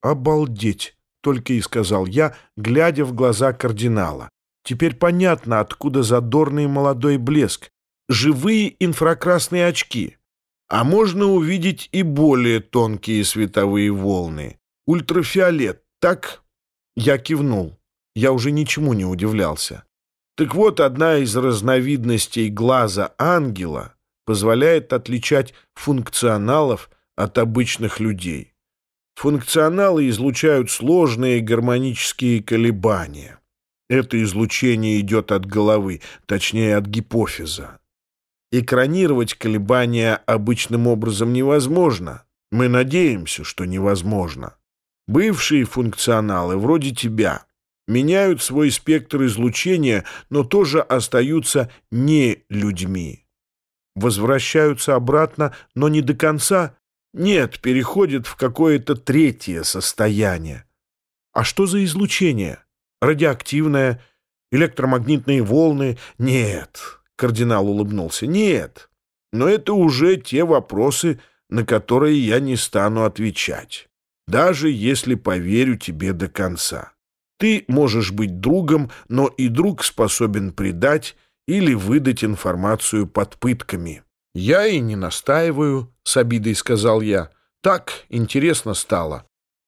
«Обалдеть!» — только и сказал я, глядя в глаза кардинала. «Теперь понятно, откуда задорный молодой блеск. Живые инфракрасные очки. А можно увидеть и более тонкие световые волны. Ультрафиолет, так?» Я кивнул. Я уже ничему не удивлялся. Так вот, одна из разновидностей глаза ангела позволяет отличать функционалов от обычных людей. Функционалы излучают сложные гармонические колебания. Это излучение идет от головы, точнее от гипофиза. Экранировать колебания обычным образом невозможно. Мы надеемся, что невозможно. Бывшие функционалы, вроде тебя, меняют свой спектр излучения, но тоже остаются не людьми. Возвращаются обратно, но не до конца, нет, переходит в какое-то третье состояние. А что за излучение? Радиоактивное? Электромагнитные волны? Нет. Кардинал улыбнулся. Нет. Но это уже те вопросы, на которые я не стану отвечать. Даже если поверю тебе до конца. Ты можешь быть другом, но и друг способен предать или выдать информацию под пытками. «Я и не настаиваю», — с обидой сказал я. «Так интересно стало.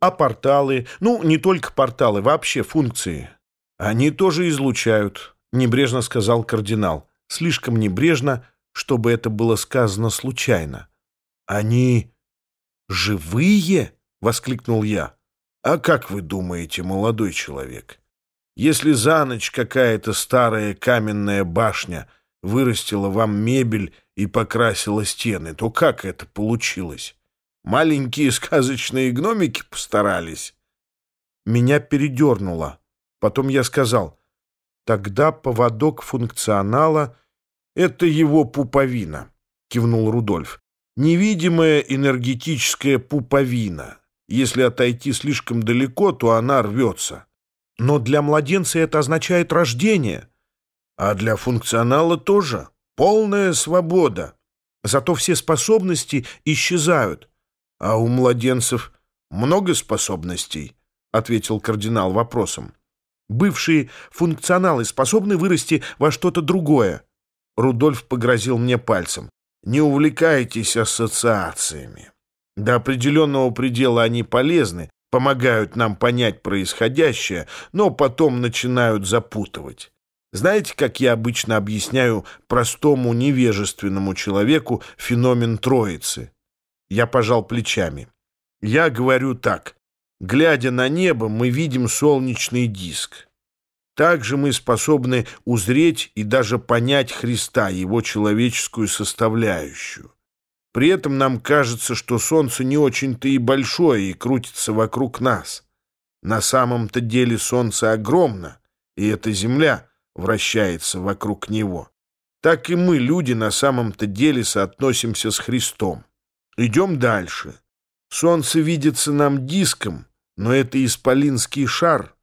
А порталы? Ну, не только порталы, вообще функции. Они тоже излучают», — небрежно сказал кардинал. Слишком небрежно, чтобы это было сказано случайно. «Они живые?» — воскликнул я. «А как вы думаете, молодой человек? Если за ночь какая-то старая каменная башня вырастила вам мебель и покрасила стены, то как это получилось? Маленькие сказочные гномики постарались. Меня передернуло. Потом я сказал, тогда поводок функционала — это его пуповина, кивнул Рудольф. Невидимая энергетическая пуповина. Если отойти слишком далеко, то она рвется. Но для младенца это означает рождение. А для функционала тоже. Полная свобода. Зато все способности исчезают. А у младенцев много способностей, ответил кардинал вопросом. Бывшие функционалы способны вырасти во что-то другое. Рудольф погрозил мне пальцем. Не увлекайтесь ассоциациями. До определенного предела они полезны, помогают нам понять происходящее, но потом начинают запутывать. Знаете, как я обычно объясняю простому невежественному человеку феномен Троицы? Я пожал плечами. Я говорю так. Глядя на небо, мы видим солнечный диск. Также мы способны узреть и даже понять Христа, его человеческую составляющую. При этом нам кажется, что солнце не очень-то и большое и крутится вокруг нас. На самом-то деле солнце огромно, и это Земля — вращается вокруг него, так и мы, люди, на самом-то деле соотносимся с Христом. Идем дальше. Солнце видится нам диском, но это исполинский шар.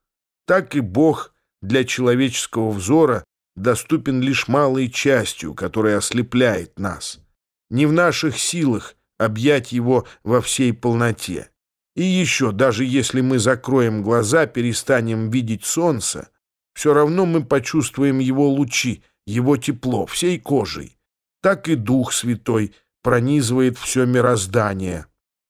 Так и Бог для человеческого взора доступен лишь малой частью, которая ослепляет нас. Не в наших силах объять его во всей полноте. И еще, даже если мы закроем глаза, перестанем видеть солнце, все равно мы почувствуем его лучи, его тепло всей кожей. Так и Дух Святой пронизывает все мироздание.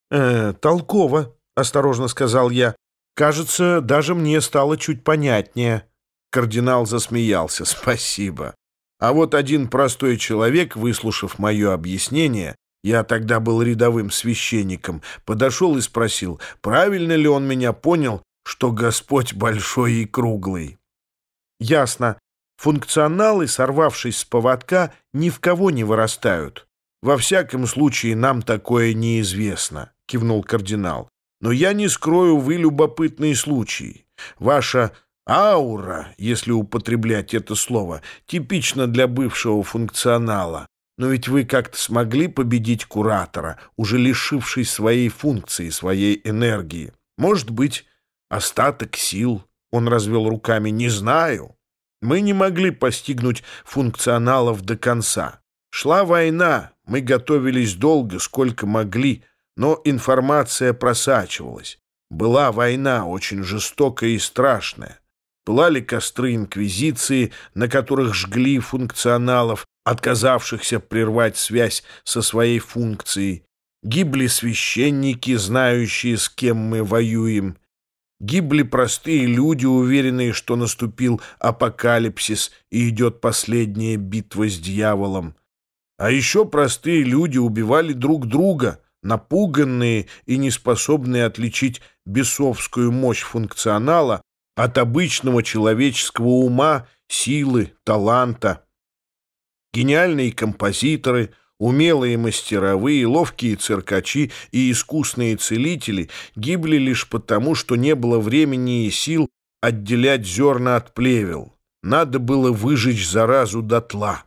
«Э, толково», — осторожно сказал я. «Кажется, даже мне стало чуть понятнее». Кардинал засмеялся. «Спасибо». А вот один простой человек, выслушав мое объяснение, я тогда был рядовым священником, подошел и спросил, правильно ли он меня понял, что Господь большой и круглый. Ясно. Функционалы, сорвавшись с поводка, ни в кого не вырастают. Во всяком случае, нам такое неизвестно, кивнул кардинал. Но я не скрою, вы любопытные случаи. Ваша аура, если употреблять это слово, типична для бывшего функционала. Но ведь вы как-то смогли победить куратора, уже лишившись своей функции, своей энергии. Может быть, остаток сил, он развел руками. «Не знаю. Мы не могли постигнуть функционалов до конца. Шла война, мы готовились долго, сколько могли, но информация просачивалась. Была война, очень жестокая и страшная. Пылали костры инквизиции, на которых жгли функционалов, отказавшихся прервать связь со своей функцией. Гибли священники, знающие, с кем мы воюем. Гибли простые люди, уверенные, что наступил апокалипсис и идет последняя битва с дьяволом. А еще простые люди убивали друг друга, напуганные и неспособные отличить бесовскую мощь функционала от обычного человеческого ума, силы, таланта. Гениальные композиторы, умелые мастеровые, ловкие циркачи и искусные целители гибли лишь потому, что не было времени и сил отделять зерна от плевел. Надо было выжечь заразу дотла.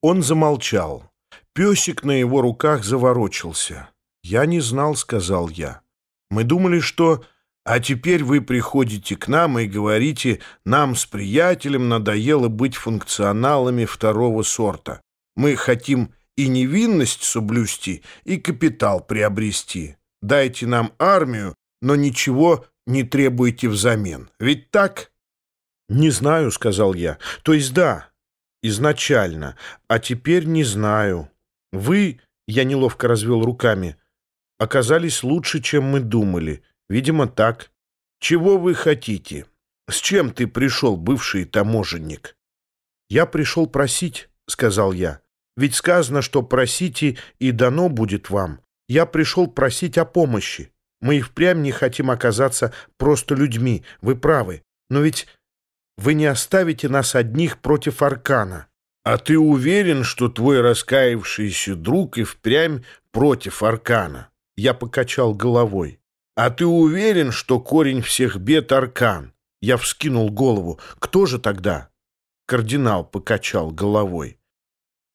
Он замолчал. Песик на его руках заворочился. «Я не знал», — сказал я. «Мы думали, что...» А теперь вы приходите к нам и говорите, нам с приятелем надоело быть функционалами второго сорта. Мы хотим и невинность соблюсти, и капитал приобрести. Дайте нам армию, но ничего не требуйте взамен. Ведь так? «Не знаю», — сказал я. «То есть да, изначально, а теперь не знаю. Вы, — я неловко развел руками, — оказались лучше, чем мы думали». Видимо, так. Чего вы хотите? С чем ты пришел, бывший таможенник? Я пришел просить, сказал я. Ведь сказано, что просите, и дано будет вам. Я пришел просить о помощи. Мы и впрямь не хотим оказаться просто людьми, вы правы. Но ведь вы не оставите нас одних против Аркана. А ты уверен, что твой раскаявшийся друг и впрямь против Аркана? Я покачал головой. «А ты уверен, что корень всех бед — аркан?» Я вскинул голову. «Кто же тогда?» Кардинал покачал головой.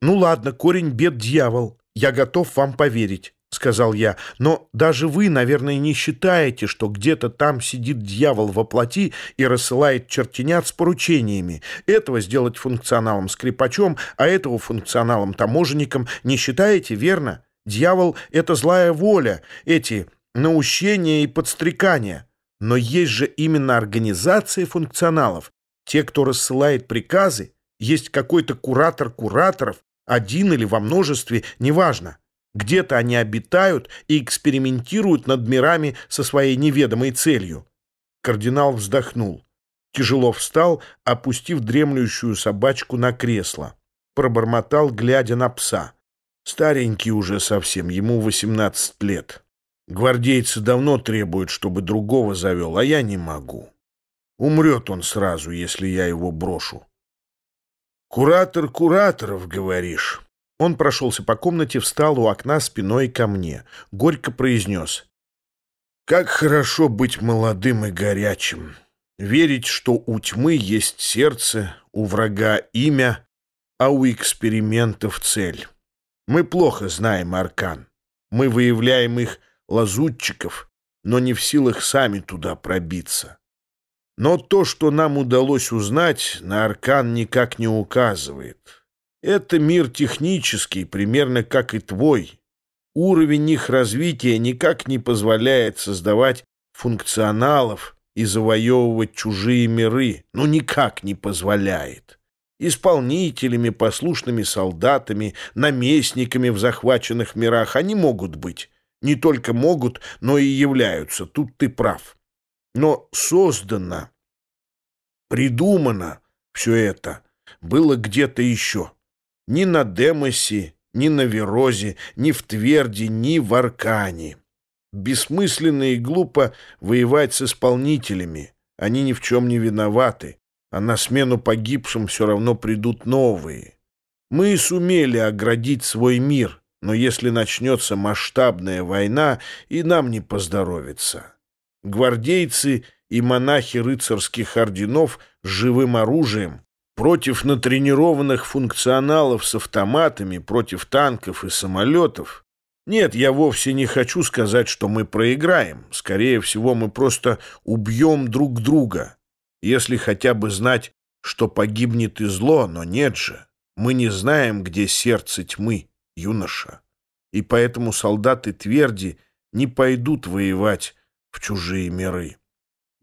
«Ну ладно, корень бед — дьявол. Я готов вам поверить», — сказал я. «Но даже вы, наверное, не считаете, что где-то там сидит дьявол во плоти и рассылает чертенят с поручениями. Этого сделать функционалом-скрипачом, а этого функционалом-таможенником не считаете, верно? Дьявол — это злая воля. Эти наущение и подстрекание. Но есть же именно организация функционалов. Те, кто рассылает приказы, есть какой-то куратор кураторов, один или во множестве, неважно. Где-то они обитают и экспериментируют над мирами со своей неведомой целью. Кардинал вздохнул. Тяжело встал, опустив дремлющую собачку на кресло. Пробормотал, глядя на пса. Старенький уже совсем, ему 18 лет. Гвардейцы давно требуют, чтобы другого завел, а я не могу. Умрет он сразу, если я его брошу. «Куратор кураторов, говоришь?» Он прошелся по комнате, встал у окна спиной ко мне. Горько произнес. «Как хорошо быть молодым и горячим. Верить, что у тьмы есть сердце, у врага имя, а у экспериментов цель. Мы плохо знаем аркан. Мы выявляем их лазутчиков, но не в силах сами туда пробиться. Но то, что нам удалось узнать, на Аркан никак не указывает. Это мир технический, примерно как и твой. Уровень их развития никак не позволяет создавать функционалов и завоевывать чужие миры. Ну, никак не позволяет. Исполнителями, послушными солдатами, наместниками в захваченных мирах они могут быть, не только могут, но и являются. Тут ты прав. Но создано, придумано все это было где-то еще. Ни на Демосе, ни на Верозе, ни в Тверди, ни в Аркане. Бессмысленно и глупо воевать с исполнителями. Они ни в чем не виноваты, а на смену погибшим все равно придут новые. Мы сумели оградить свой мир — но если начнется масштабная война, и нам не поздоровится. Гвардейцы и монахи рыцарских орденов с живым оружием против натренированных функционалов с автоматами, против танков и самолетов. Нет, я вовсе не хочу сказать, что мы проиграем. Скорее всего, мы просто убьем друг друга. Если хотя бы знать, что погибнет и зло, но нет же. Мы не знаем, где сердце тьмы юноша, и поэтому солдаты Тверди не пойдут воевать в чужие миры.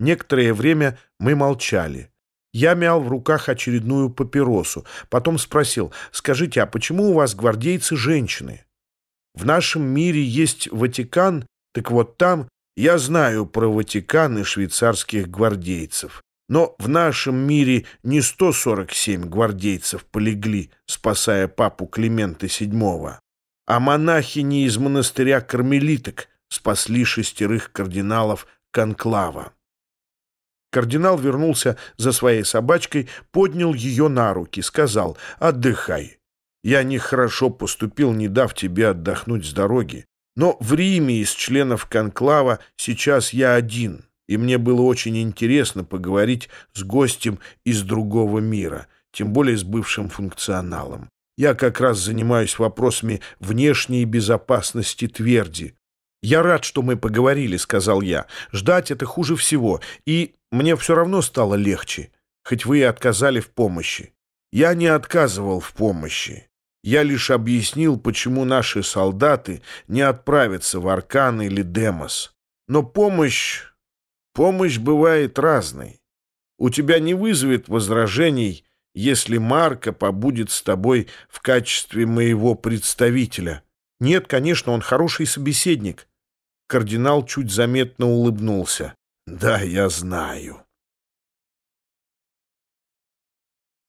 Некоторое время мы молчали. Я мял в руках очередную папиросу, потом спросил, «Скажите, а почему у вас гвардейцы женщины? В нашем мире есть Ватикан, так вот там я знаю про Ватикан и швейцарских гвардейцев. Но в нашем мире не 147 гвардейцев полегли, спасая папу Климента VII, а монахини из монастыря кармелиток спасли шестерых кардиналов Конклава. Кардинал вернулся за своей собачкой, поднял ее на руки, сказал «Отдыхай. Я нехорошо поступил, не дав тебе отдохнуть с дороги. Но в Риме из членов конклава сейчас я один, и мне было очень интересно поговорить с гостем из другого мира, тем более с бывшим функционалом. Я как раз занимаюсь вопросами внешней безопасности Тверди. «Я рад, что мы поговорили», — сказал я. «Ждать это хуже всего, и мне все равно стало легче, хоть вы и отказали в помощи». «Я не отказывал в помощи. Я лишь объяснил, почему наши солдаты не отправятся в Аркан или Демос. Но помощь... помощь бывает разной. У тебя не вызовет возражений, если Марко побудет с тобой в качестве моего представителя. Нет, конечно, он хороший собеседник. Кардинал чуть заметно улыбнулся. Да, я знаю.